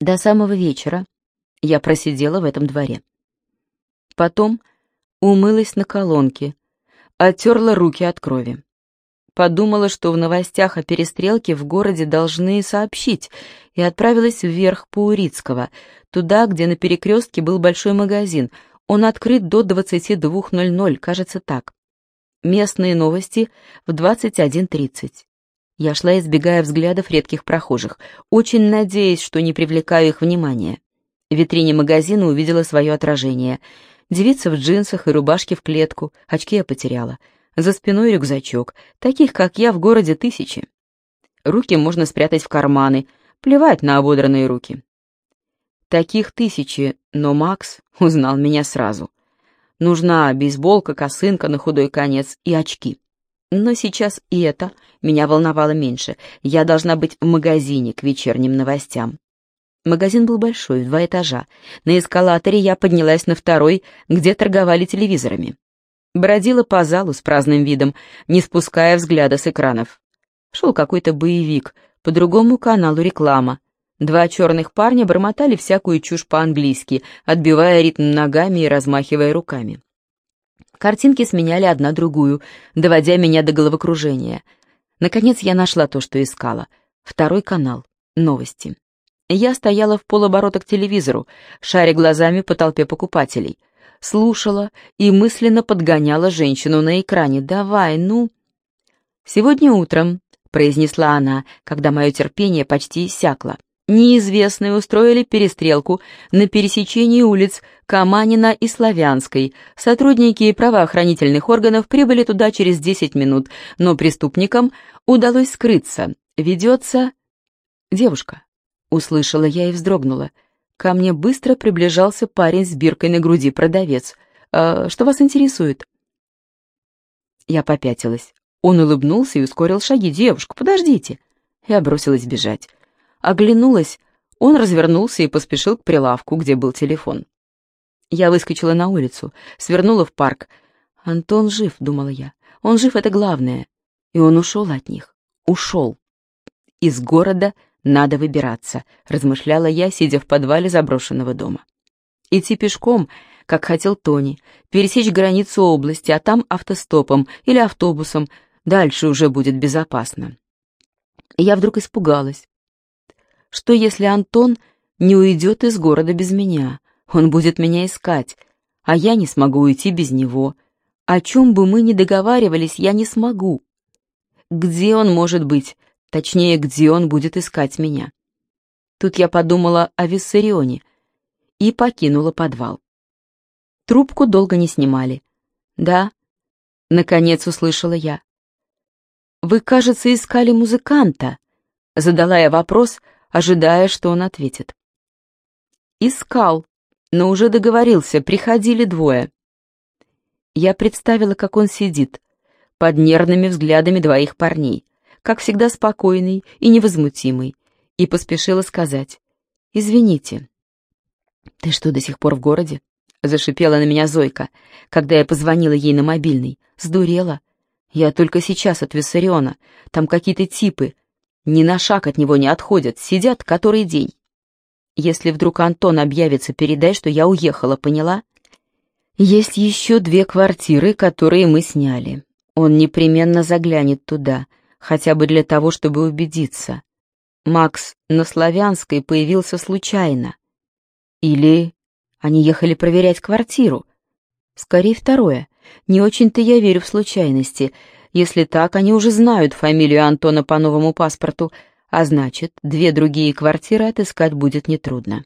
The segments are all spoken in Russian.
До самого вечера я просидела в этом дворе. Потом умылась на колонке, оттерла руки от крови. Подумала, что в новостях о перестрелке в городе должны сообщить, и отправилась вверх по Урицкого, туда, где на перекрестке был большой магазин. Он открыт до 22.00, кажется так. Местные новости в 21.30. Я шла, избегая взглядов редких прохожих, очень надеясь, что не привлекаю их внимания. В витрине магазина увидела свое отражение. Девица в джинсах и рубашке в клетку, очки я потеряла. За спиной рюкзачок, таких, как я, в городе тысячи. Руки можно спрятать в карманы, плевать на ободранные руки. Таких тысячи, но Макс узнал меня сразу. Нужна бейсболка, косынка на худой конец и очки. Но сейчас и это меня волновало меньше. Я должна быть в магазине к вечерним новостям. Магазин был большой, два этажа. На эскалаторе я поднялась на второй, где торговали телевизорами. Бродила по залу с праздным видом, не спуская взгляда с экранов. Шел какой-то боевик, по другому каналу реклама. Два черных парня бормотали всякую чушь по-английски, отбивая ритм ногами и размахивая руками. Картинки сменяли одна другую, доводя меня до головокружения. Наконец я нашла то, что искала. Второй канал. Новости. Я стояла в полоборота к телевизору, шаря глазами по толпе покупателей. Слушала и мысленно подгоняла женщину на экране. «Давай, ну...» «Сегодня утром», — произнесла она, когда мое терпение почти иссякло. Неизвестные устроили перестрелку на пересечении улиц Каманина и Славянской. Сотрудники правоохранительных органов прибыли туда через 10 минут, но преступникам удалось скрыться. Ведется... Девушка. Услышала я и вздрогнула. Ко мне быстро приближался парень с биркой на груди, продавец. «А, «Что вас интересует?» Я попятилась. Он улыбнулся и ускорил шаги. «Девушка, подождите!» Я бросилась бежать. Оглянулась, он развернулся и поспешил к прилавку, где был телефон. Я выскочила на улицу, свернула в парк. «Антон жив», — думала я. «Он жив — это главное». И он ушел от них. Ушел. Из города надо выбираться, размышляла я, сидя в подвале заброшенного дома. Идти пешком, как хотел Тони, пересечь границу области, а там автостопом или автобусом, дальше уже будет безопасно. я вдруг испугалась. Что если Антон не уйдет из города без меня? Он будет меня искать, а я не смогу уйти без него. О чем бы мы ни договаривались, я не смогу. Где он может быть? Точнее, где он будет искать меня. Тут я подумала о Виссарионе и покинула подвал. Трубку долго не снимали. «Да», — наконец услышала я. «Вы, кажется, искали музыканта», — задала я вопрос, ожидая, что он ответит. «Искал, но уже договорился, приходили двое». Я представила, как он сидит, под нервными взглядами двоих парней как всегда спокойный и невозмутимый, и поспешила сказать «Извините». «Ты что, до сих пор в городе?» — зашипела на меня Зойка, когда я позвонила ей на мобильный. «Сдурела? Я только сейчас от Виссариона. Там какие-то типы. Ни на шаг от него не отходят, сидят который день. Если вдруг Антон объявится, передай, что я уехала, поняла?» «Есть еще две квартиры, которые мы сняли. Он непременно заглянет туда хотя бы для того, чтобы убедиться. Макс на Славянской появился случайно. Или они ехали проверять квартиру. Скорее второе. Не очень-то я верю в случайности. Если так, они уже знают фамилию Антона по новому паспорту, а значит, две другие квартиры отыскать будет нетрудно.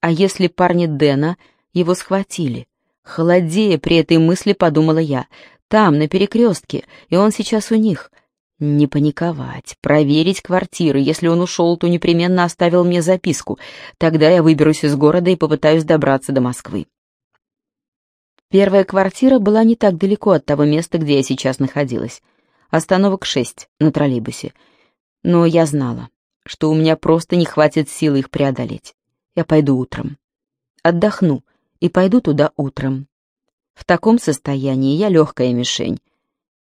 А если парни Дэна его схватили? Холодея при этой мысли подумала я. Там, на перекрестке, и он сейчас у них — не паниковать, проверить квартиры. Если он ушел, то непременно оставил мне записку. Тогда я выберусь из города и попытаюсь добраться до Москвы. Первая квартира была не так далеко от того места, где я сейчас находилась. Остановок шесть на троллейбусе. Но я знала, что у меня просто не хватит силы их преодолеть. Я пойду утром. Отдохну и пойду туда утром. В таком состоянии я легкая мишень.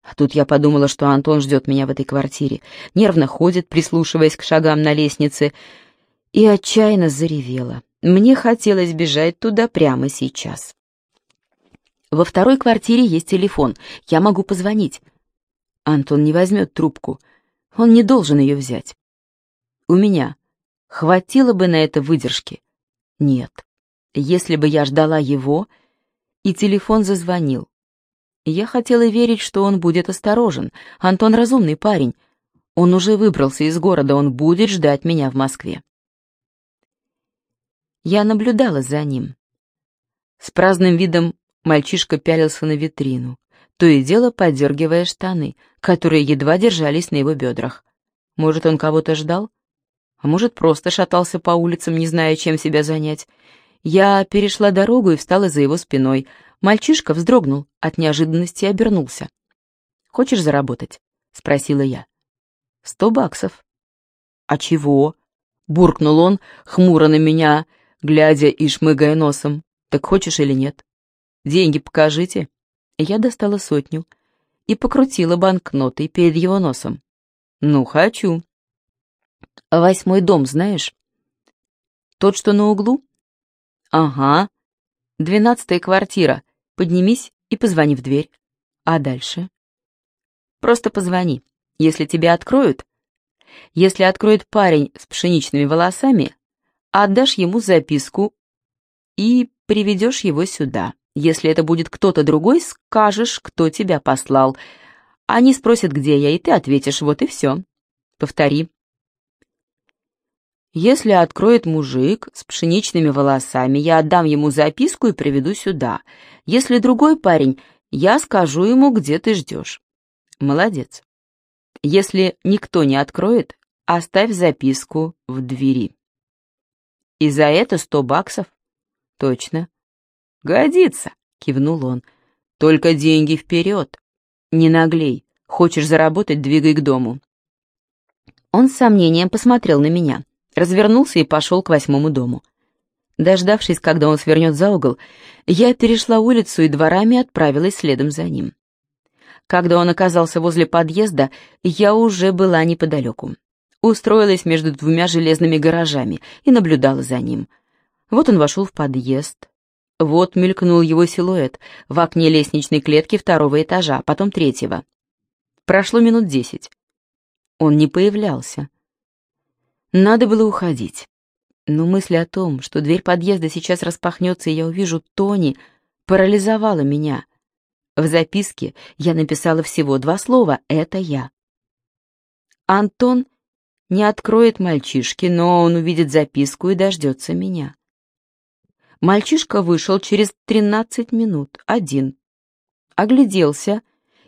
А тут я подумала, что Антон ждет меня в этой квартире, нервно ходит, прислушиваясь к шагам на лестнице, и отчаянно заревела. Мне хотелось бежать туда прямо сейчас. Во второй квартире есть телефон, я могу позвонить. Антон не возьмет трубку, он не должен ее взять. У меня хватило бы на это выдержки. Нет, если бы я ждала его, и телефон зазвонил. Я хотела верить, что он будет осторожен. Антон разумный парень. Он уже выбрался из города, он будет ждать меня в Москве. Я наблюдала за ним. С праздным видом мальчишка пялился на витрину, то и дело подергивая штаны, которые едва держались на его бедрах. Может, он кого-то ждал? А может, просто шатался по улицам, не зная, чем себя занять. Я перешла дорогу и встала за его спиной. Мальчишка вздрогнул, от неожиданности обернулся. «Хочешь заработать?» — спросила я. «Сто баксов». «А чего?» — буркнул он, хмуро на меня, — глядя и шмыгая носом. «Так хочешь или нет? Деньги покажите». Я достала сотню и покрутила банкнотой перед его носом. «Ну, хочу». «Восьмой дом знаешь?» «Тот, что на углу?» «Ага. Двенадцатая квартира. Поднимись и позвони в дверь. А дальше?» «Просто позвони. Если тебя откроют...» «Если откроет парень с пшеничными волосами, отдашь ему записку и приведешь его сюда. Если это будет кто-то другой, скажешь, кто тебя послал. Они спросят, где я, и ты ответишь, вот и все. Повтори. Если откроет мужик с пшеничными волосами, я отдам ему записку и приведу сюда. Если другой парень, я скажу ему, где ты ждешь. Молодец. Если никто не откроет, оставь записку в двери. И за это сто баксов? Точно. Годится, кивнул он. Только деньги вперед. Не наглей. Хочешь заработать, двигай к дому. Он с сомнением посмотрел на меня, развернулся и пошел к восьмому дому. Дождавшись, когда он свернет за угол, я перешла улицу и дворами отправилась следом за ним. Когда он оказался возле подъезда, я уже была неподалеку устроилась между двумя железными гаражами и наблюдала за ним. Вот он вошел в подъезд. Вот мелькнул его силуэт в окне лестничной клетки второго этажа, потом третьего. Прошло минут десять. Он не появлялся. Надо было уходить. Но мысль о том, что дверь подъезда сейчас распахнется, и я увижу Тони, парализовала меня. В записке я написала всего два слова «это я». Антон не откроет мальчишки, но он увидит записку и дождется меня. Мальчишка вышел через тринадцать минут, один. Огляделся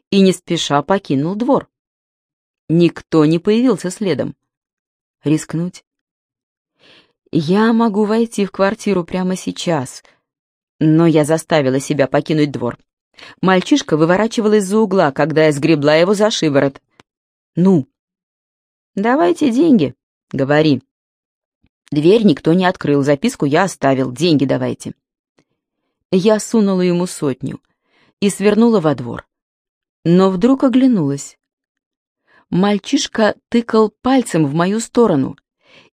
и не спеша покинул двор. Никто не появился следом. Рискнуть? Я могу войти в квартиру прямо сейчас, но я заставила себя покинуть двор. Мальчишка выворачивал из-за угла, когда я сгребла его за шиворот. «Ну, «Давайте деньги», — говори. Дверь никто не открыл, записку я оставил, деньги давайте. Я сунула ему сотню и свернула во двор. Но вдруг оглянулась. Мальчишка тыкал пальцем в мою сторону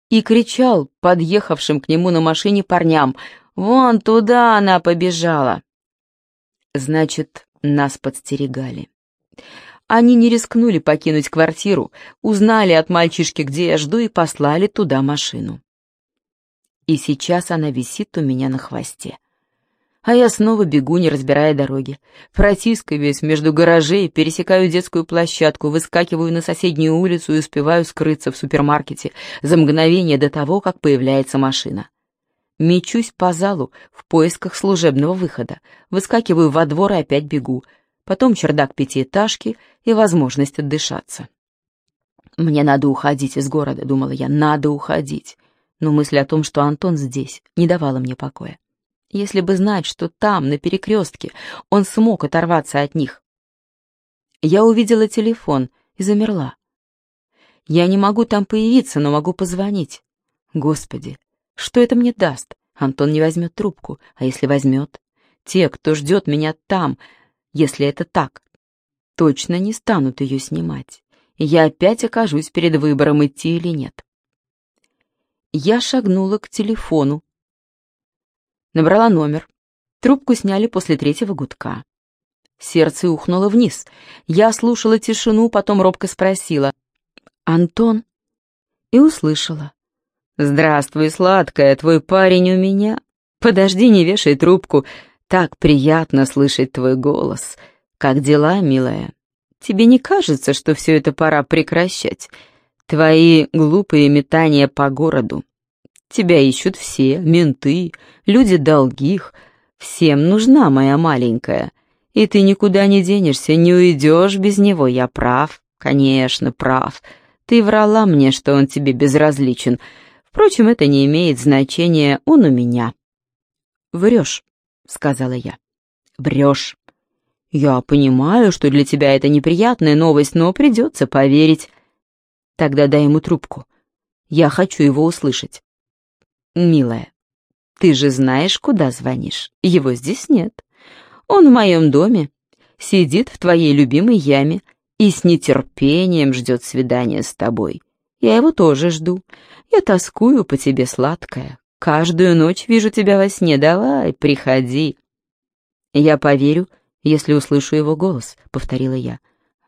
и кричал подъехавшим к нему на машине парням «Вон туда она побежала!» Значит, нас подстерегали. Они не рискнули покинуть квартиру, узнали от мальчишки, где я жду, и послали туда машину. И сейчас она висит у меня на хвосте. А я снова бегу, не разбирая дороги. Протискиваюсь между гаражей, пересекаю детскую площадку, выскакиваю на соседнюю улицу и успеваю скрыться в супермаркете за мгновение до того, как появляется машина. Мечусь по залу в поисках служебного выхода, выскакиваю во двор и опять бегу — потом чердак пятиэтажки и возможность отдышаться. «Мне надо уходить из города», — думала я, — «надо уходить». Но мысль о том, что Антон здесь, не давала мне покоя. Если бы знать, что там, на перекрестке, он смог оторваться от них. Я увидела телефон и замерла. Я не могу там появиться, но могу позвонить. Господи, что это мне даст? Антон не возьмет трубку, а если возьмет? Те, кто ждет меня там, если это так, точно не станут ее снимать. Я опять окажусь перед выбором, идти или нет. Я шагнула к телефону. Набрала номер. Трубку сняли после третьего гудка. Сердце ухнуло вниз. Я слушала тишину, потом робко спросила. «Антон?» И услышала. «Здравствуй, сладкая, твой парень у меня. Подожди, не вешай трубку. Так приятно слышать твой голос. Как дела, милая? Тебе не кажется, что все это пора прекращать? Твои глупые метания по городу. Тебя ищут все, менты, люди долгих. Всем нужна моя маленькая. И ты никуда не денешься, не уйдешь без него, я прав. Конечно, прав. Ты врала мне, что он тебе безразличен. Впрочем, это не имеет значения, он у меня. Врешь, сказала я. Врешь. Я понимаю, что для тебя это неприятная новость, но придется поверить. Тогда дай ему трубку. Я хочу его услышать. Милая, ты же знаешь, куда звонишь. Его здесь нет. Он в моем доме, сидит в твоей любимой яме и с нетерпением ждет свидания с тобой. Я его тоже жду. Я тоскую по тебе, сладкая. Каждую ночь вижу тебя во сне. Давай, приходи. Я поверю, если услышу его голос, повторила я.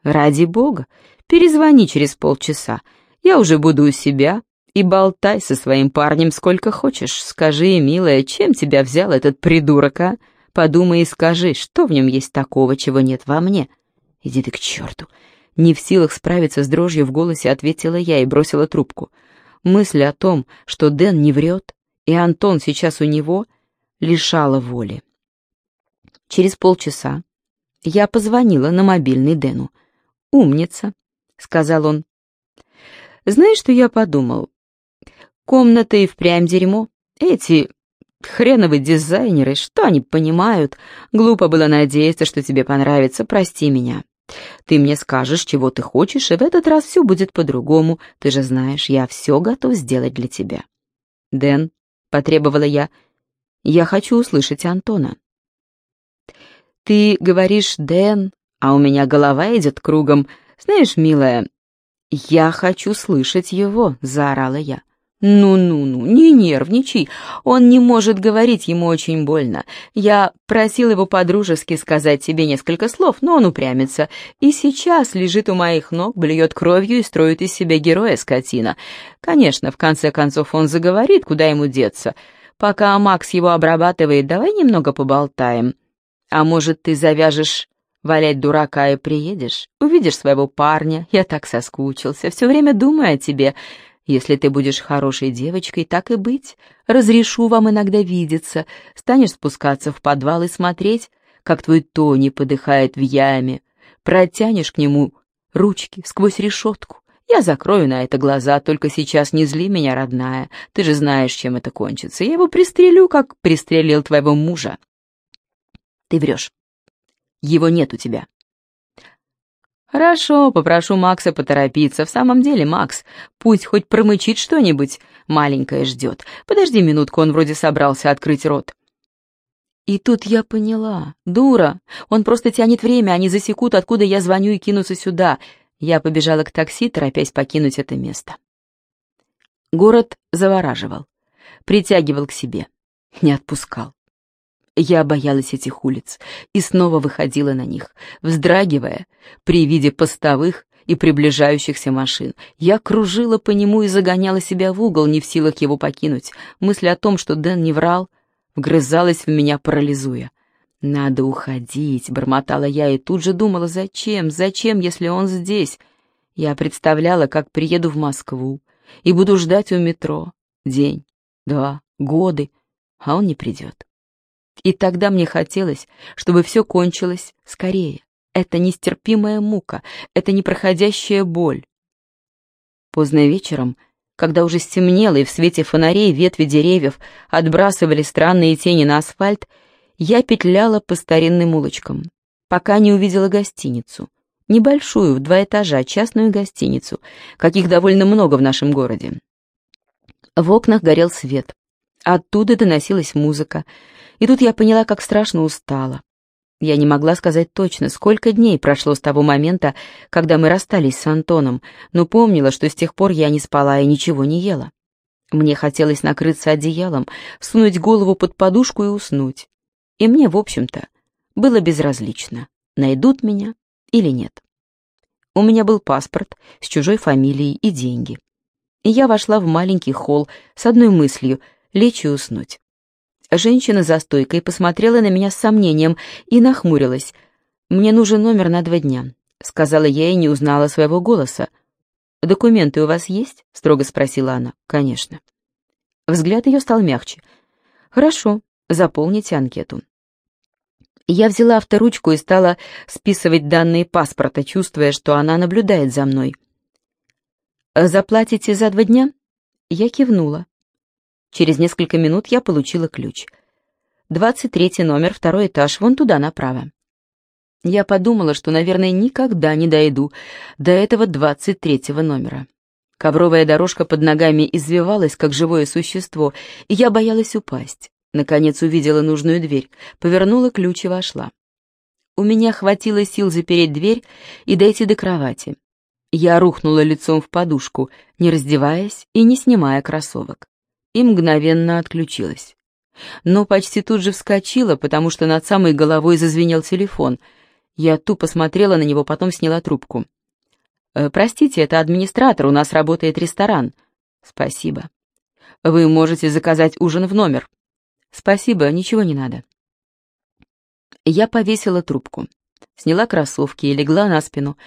Ради бога, Перезвони через полчаса. Я уже буду у себя. И болтай со своим парнем сколько хочешь. Скажи, милая, чем тебя взял этот придурок, а? Подумай и скажи, что в нем есть такого, чего нет во мне. Иди ты к черту. Не в силах справиться с дрожью в голосе, ответила я и бросила трубку. Мысль о том, что Дэн не врет, и Антон сейчас у него, лишала воли. Через полчаса я позвонила на мобильный Дэну. «Умница сказал он. «Знаешь, что я подумал? Комната и впрямь дерьмо. Эти хреновые дизайнеры, что они понимают? Глупо было надеяться, что тебе понравится, прости меня. Ты мне скажешь, чего ты хочешь, и в этот раз все будет по-другому. Ты же знаешь, я все готов сделать для тебя». «Дэн», — потребовала я, — «я хочу услышать Антона». «Ты говоришь, Дэн, а у меня голова идет кругом. «Знаешь, милая, я хочу слышать его», — заорала я. «Ну-ну-ну, не нервничай, он не может говорить, ему очень больно. Я просил его подружески сказать тебе несколько слов, но он упрямится. И сейчас лежит у моих ног, блюет кровью и строит из себя героя скотина. Конечно, в конце концов он заговорит, куда ему деться. Пока Макс его обрабатывает, давай немного поболтаем. А может, ты завяжешь Валять дурака и приедешь, увидишь своего парня, я так соскучился, все время думаю о тебе. Если ты будешь хорошей девочкой, так и быть. Разрешу вам иногда видеться, станешь спускаться в подвал и смотреть, как твой Тони подыхает в яме. Протянешь к нему ручки сквозь решетку. Я закрою на это глаза, только сейчас не зли меня, родная. Ты же знаешь, чем это кончится. Я его пристрелю, как пристрелил твоего мужа. Ты врешь. Его нет у тебя». «Хорошо, попрошу Макса поторопиться. В самом деле, Макс, пусть хоть промычит что-нибудь. Маленькая ждет. Подожди минутку, он вроде собрался открыть рот». И тут я поняла. Дура. Он просто тянет время, они засекут, откуда я звоню и кинутся сюда. Я побежала к такси, торопясь покинуть это место. Город завораживал, притягивал к себе, не отпускал. Я боялась этих улиц и снова выходила на них, вздрагивая при виде постовых и приближающихся машин. Я кружила по нему и загоняла себя в угол, не в силах его покинуть. Мысль о том, что Дэн не врал, вгрызалась в меня, парализуя. «Надо уходить», — бормотала я и тут же думала, зачем, зачем, если он здесь? Я представляла, как приеду в Москву и буду ждать у метро. День, два, годы, а он не придет. И тогда мне хотелось, чтобы все кончилось скорее. Это нестерпимая мука, это непроходящая боль. Поздно вечером, когда уже стемнело и в свете фонарей ветви деревьев отбрасывали странные тени на асфальт, я петляла по старинным улочкам, пока не увидела гостиницу. Небольшую, в два этажа, частную гостиницу, каких довольно много в нашем городе. В окнах горел свет. Оттуда доносилась музыка, и тут я поняла, как страшно устала. Я не могла сказать точно, сколько дней прошло с того момента, когда мы расстались с Антоном, но помнила, что с тех пор я не спала и ничего не ела. Мне хотелось накрыться одеялом, сунуть голову под подушку и уснуть. И мне, в общем-то, было безразлично, найдут меня или нет. У меня был паспорт с чужой фамилией и деньги. И я вошла в маленький холл с одной мыслью — лечь и уснуть. Женщина за стойкой посмотрела на меня с сомнением и нахмурилась. «Мне нужен номер на два дня», — сказала я и не узнала своего голоса. «Документы у вас есть?» — строго спросила она. «Конечно». Взгляд ее стал мягче. «Хорошо, заполните анкету». Я взяла авторучку и стала списывать данные паспорта, чувствуя, что она наблюдает за мной. «Заплатите за два дня?» Я кивнула. Через несколько минут я получила ключ. Двадцать третий номер, второй этаж, вон туда, направо. Я подумала, что, наверное, никогда не дойду до этого двадцать третьего номера. Ковровая дорожка под ногами извивалась, как живое существо, и я боялась упасть. Наконец увидела нужную дверь, повернула ключ и вошла. У меня хватило сил запереть дверь и дойти до кровати. Я рухнула лицом в подушку, не раздеваясь и не снимая кроссовок, и мгновенно отключилась. Но почти тут же вскочила, потому что над самой головой зазвенел телефон. Я тупо смотрела на него, потом сняла трубку. «Э, «Простите, это администратор, у нас работает ресторан». «Спасибо». «Вы можете заказать ужин в номер». «Спасибо, ничего не надо». Я повесила трубку, сняла кроссовки и легла на спину,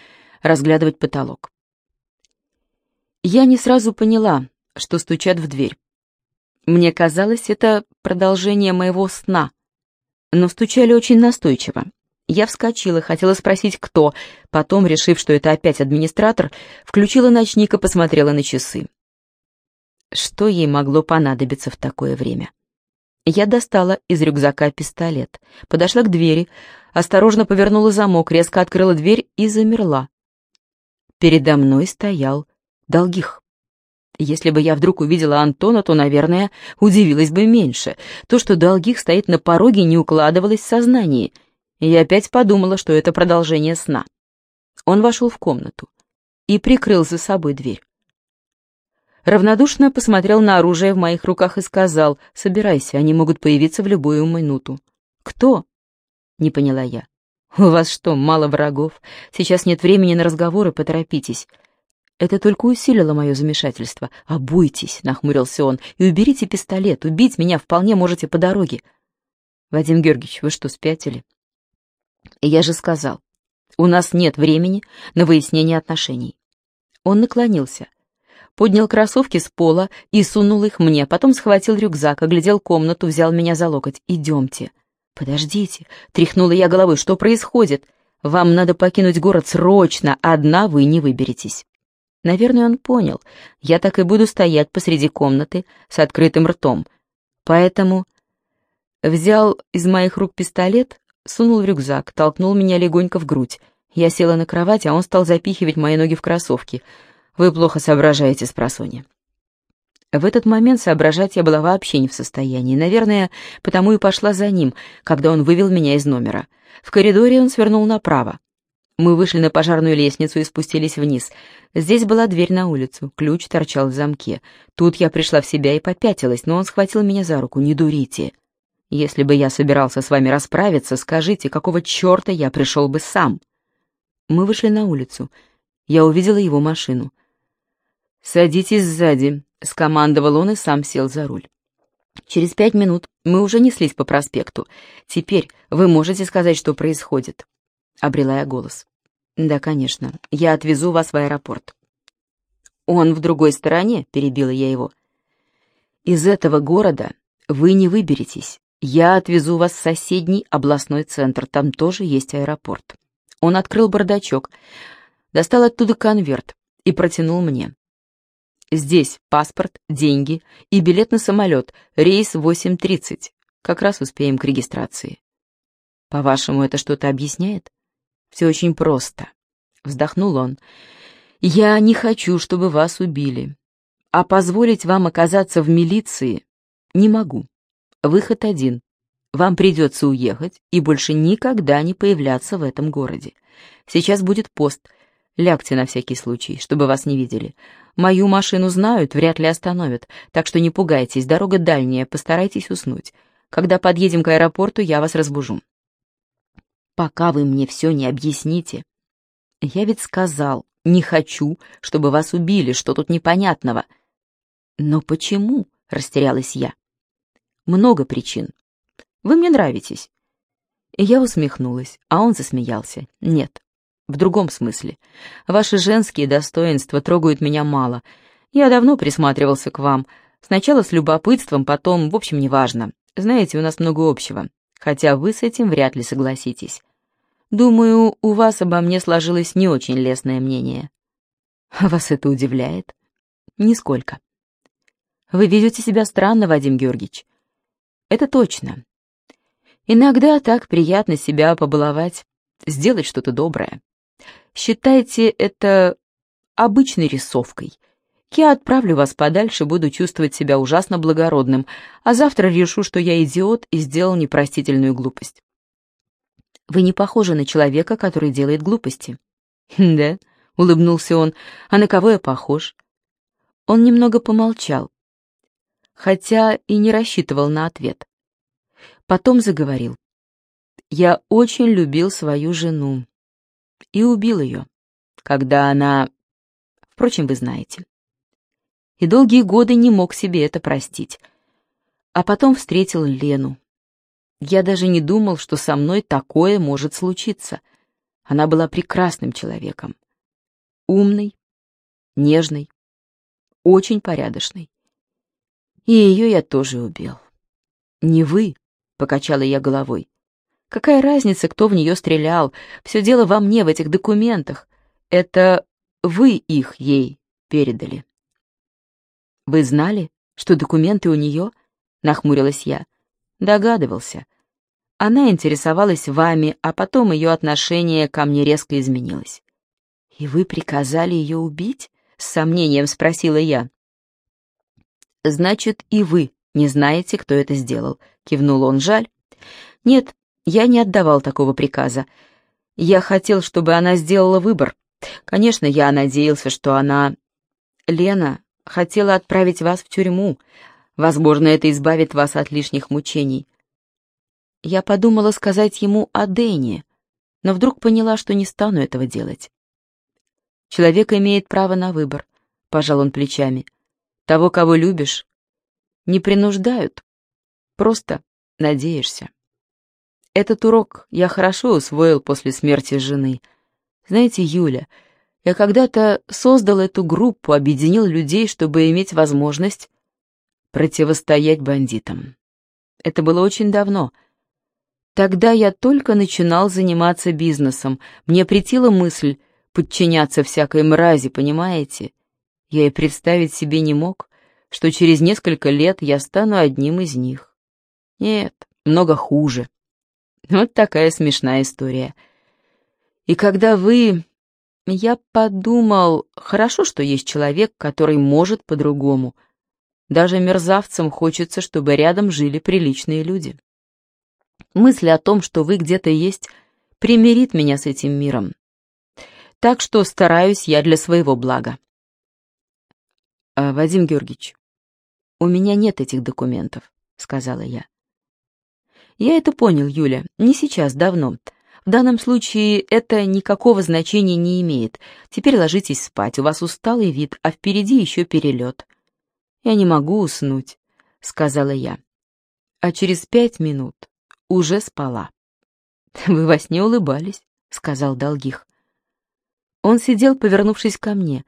разглядывать потолок. Я не сразу поняла, что стучат в дверь. Мне казалось, это продолжение моего сна, но стучали очень настойчиво. Я вскочила, хотела спросить, кто, потом, решив, что это опять администратор, включила ночник и посмотрела на часы. Что ей могло понадобиться в такое время? Я достала из рюкзака пистолет, подошла к двери, осторожно повернула замок, резко открыла дверь и замерла. Передо мной стоял Долгих. Если бы я вдруг увидела Антона, то, наверное, удивилась бы меньше. То, что Долгих стоит на пороге, не укладывалось в сознании. И я опять подумала, что это продолжение сна. Он вошел в комнату и прикрыл за собой дверь равнодушно посмотрел на оружие в моих руках и сказал, «Собирайся, они могут появиться в любую минуту». «Кто?» — не поняла я. «У вас что, мало врагов? Сейчас нет времени на разговоры, поторопитесь». Это только усилило мое замешательство. «Обуйтесь», — нахмурился он, — «и уберите пистолет. Убить меня вполне можете по дороге». «Вадим Георгиевич, вы что, спятили?» «Я же сказал, у нас нет времени на выяснение отношений». Он наклонился, поднял кроссовки с пола и сунул их мне, потом схватил рюкзак, оглядел комнату, взял меня за локоть. «Идемте». «Подождите», — тряхнула я головой, — «что происходит? Вам надо покинуть город срочно, одна вы не выберетесь». Наверное, он понял. Я так и буду стоять посреди комнаты с открытым ртом. Поэтому взял из моих рук пистолет, сунул в рюкзак, толкнул меня легонько в грудь. Я села на кровать, а он стал запихивать мои ноги в кроссовки — вы плохо соображаете, спросонья». В этот момент соображать я была вообще не в состоянии. Наверное, потому и пошла за ним, когда он вывел меня из номера. В коридоре он свернул направо. Мы вышли на пожарную лестницу и спустились вниз. Здесь была дверь на улицу, ключ торчал в замке. Тут я пришла в себя и попятилась, но он схватил меня за руку. «Не дурите. Если бы я собирался с вами расправиться, скажите, какого черта я пришел бы сам?» Мы вышли на улицу. Я увидела его машину. «Садитесь сзади», — скомандовал он и сам сел за руль. Через пять минут мы уже неслись по проспекту. Теперь вы можете сказать, что происходит. Обрела я голос. Да, конечно. Я отвезу вас в аэропорт. Он в другой стороне, перебила я его. Из этого города вы не выберетесь. Я отвезу вас в соседний областной центр, там тоже есть аэропорт. Он открыл бардачок, достал оттуда конверт и протянул мне. Здесь паспорт, деньги и билет на самолет, рейс 8.30. Как раз успеем к регистрации. По-вашему, это что-то объясняет? Все очень просто. Вздохнул он. Я не хочу, чтобы вас убили. А позволить вам оказаться в милиции не могу. Выход один. Вам придется уехать и больше никогда не появляться в этом городе. Сейчас будет пост. Лягте на всякий случай, чтобы вас не видели. Мою машину знают, вряд ли остановят, так что не пугайтесь, дорога дальняя, постарайтесь уснуть. Когда подъедем к аэропорту, я вас разбужу. Пока вы мне все не объясните. Я ведь сказал, не хочу, чтобы вас убили, что тут непонятного. Но почему? Растерялась я. Много причин. Вы мне нравитесь. Я усмехнулась, а он засмеялся. Нет, в другом смысле. Ваши женские достоинства трогают меня мало. Я давно присматривался к вам. Сначала с любопытством, потом, в общем, неважно. Знаете, у нас много общего. Хотя вы с этим вряд ли согласитесь. Думаю, у вас обо мне сложилось не очень лестное мнение. Вас это удивляет? Нисколько. Вы ведете себя странно, Вадим Георгиевич. Это точно. Иногда так приятно себя побаловать, сделать что-то доброе. Считайте это обычной рисовкой. Я отправлю вас подальше, буду чувствовать себя ужасно благородным, а завтра решу, что я идиот и сделал непростительную глупость. Вы не похожи на человека, который делает глупости. Да, улыбнулся он. А на кого я похож? Он немного помолчал, хотя и не рассчитывал на ответ. Потом заговорил. Я очень любил свою жену и убил ее, когда она... Впрочем, вы знаете. И долгие годы не мог себе это простить. А потом встретил Лену. Я даже не думал, что со мной такое может случиться. Она была прекрасным человеком. Умный, нежный, очень порядочный. И ее я тоже убил. Не вы, — покачала я головой. Какая разница, кто в нее стрелял? Все дело во мне, в этих документах. Это вы их ей передали. Вы знали, что документы у нее? Нахмурилась я. Догадывался. Она интересовалась вами, а потом ее отношение ко мне резко изменилось. «И вы приказали ее убить?» — с сомнением спросила я. «Значит, и вы не знаете, кто это сделал», — кивнул он. «Жаль». «Нет, я не отдавал такого приказа. Я хотел, чтобы она сделала выбор. Конечно, я надеялся, что она... Лена хотела отправить вас в тюрьму. Возможно, это избавит вас от лишних мучений. Я подумала сказать ему о Дэне, но вдруг поняла, что не стану этого делать. Человек имеет право на выбор, пожал он плечами. Того, кого любишь, не принуждают, просто надеешься. Этот урок я хорошо усвоил после смерти жены. Знаете, Юля, я когда-то создал эту группу, объединил людей, чтобы иметь возможность противостоять бандитам. Это было очень давно. Тогда я только начинал заниматься бизнесом. Мне претила мысль подчиняться всякой мрази, понимаете? Я и представить себе не мог, что через несколько лет я стану одним из них. Нет, много хуже. Вот такая смешная история. И когда вы... Я подумал, хорошо, что есть человек, который может по-другому. Даже мерзавцам хочется, чтобы рядом жили приличные люди. Мысль о том, что вы где-то есть, примирит меня с этим миром. Так что стараюсь я для своего блага. А, «Вадим Георгиевич, у меня нет этих документов», — сказала я. Я это понял, Юля, не сейчас, давно. В данном случае это никакого значения не имеет. Теперь ложитесь спать, у вас усталый вид, а впереди еще перелет. Я не могу уснуть, сказала я. А через пять минут уже спала. Вы во сне улыбались, сказал Долгих. Он сидел, повернувшись ко мне.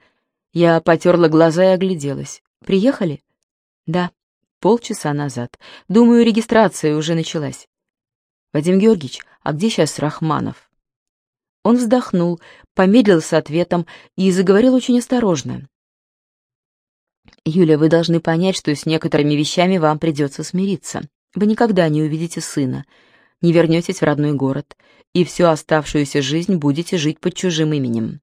Я потерла глаза и огляделась. Приехали? Да полчаса назад. Думаю, регистрация уже началась. Вадим Георгиевич, а где сейчас Рахманов? Он вздохнул, помедлил с ответом и заговорил очень осторожно. «Юля, вы должны понять, что с некоторыми вещами вам придется смириться. Вы никогда не увидите сына, не вернетесь в родной город, и всю оставшуюся жизнь будете жить под чужим именем.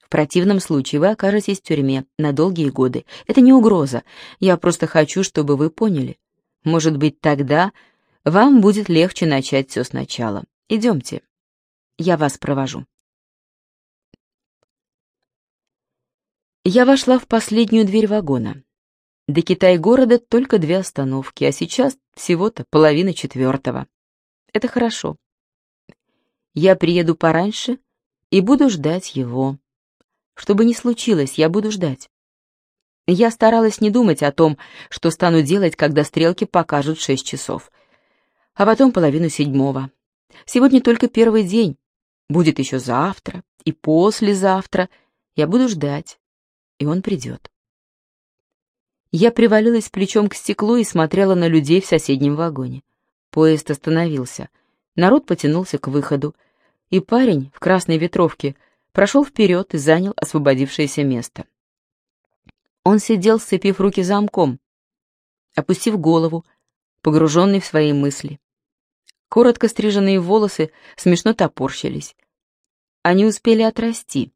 В противном случае вы окажетесь в тюрьме на долгие годы. Это не угроза. Я просто хочу, чтобы вы поняли. Может быть, тогда вам будет легче начать все сначала. Идемте. Я вас провожу. Я вошла в последнюю дверь вагона. До Китай-города только две остановки, а сейчас всего-то половина четвертого. Это хорошо. Я приеду пораньше и буду ждать его. Что бы ни случилось, я буду ждать. Я старалась не думать о том, что стану делать, когда стрелки покажут шесть часов. А потом половину седьмого. Сегодня только первый день. Будет еще завтра и послезавтра. Я буду ждать, и он придет. Я привалилась плечом к стеклу и смотрела на людей в соседнем вагоне. Поезд остановился. Народ потянулся к выходу, и парень в красной ветровке прошел вперед и занял освободившееся место. Он сидел, сцепив руки замком, опустив голову, погруженный в свои мысли. Коротко стриженные волосы смешно топорщились. Они успели отрасти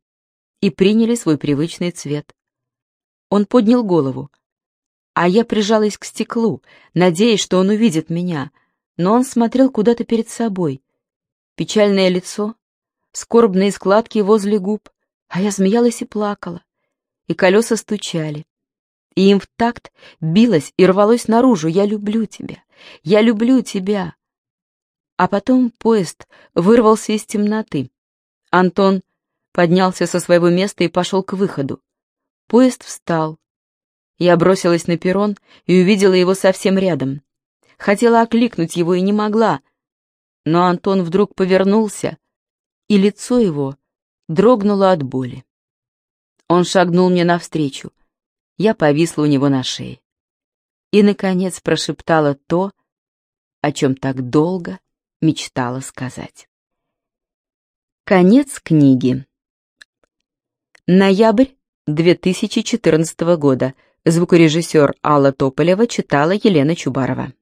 и приняли свой привычный цвет. Он поднял голову, а я прижалась к стеклу, надеясь, что он увидит меня, но он смотрел куда-то перед собой. Печальное лицо, скорбные складки возле губ, а я смеялась и плакала, и колеса стучали, и им в такт билось и рвалось наружу «Я люблю тебя! Я люблю тебя!» А потом поезд вырвался из темноты. Антон поднялся со своего места и пошел к выходу. Поезд встал. Я бросилась на перрон и увидела его совсем рядом. Хотела окликнуть его и не могла. Но Антон вдруг повернулся, и лицо его дрогнуло от боли. Он шагнул мне навстречу. Я повисла у него на шее. И, наконец, прошептала то, о чем так долго мечтала сказать. Конец книги. Ноябрь 2014 года. Звукорежиссер Алла Тополева читала Елена Чубарова.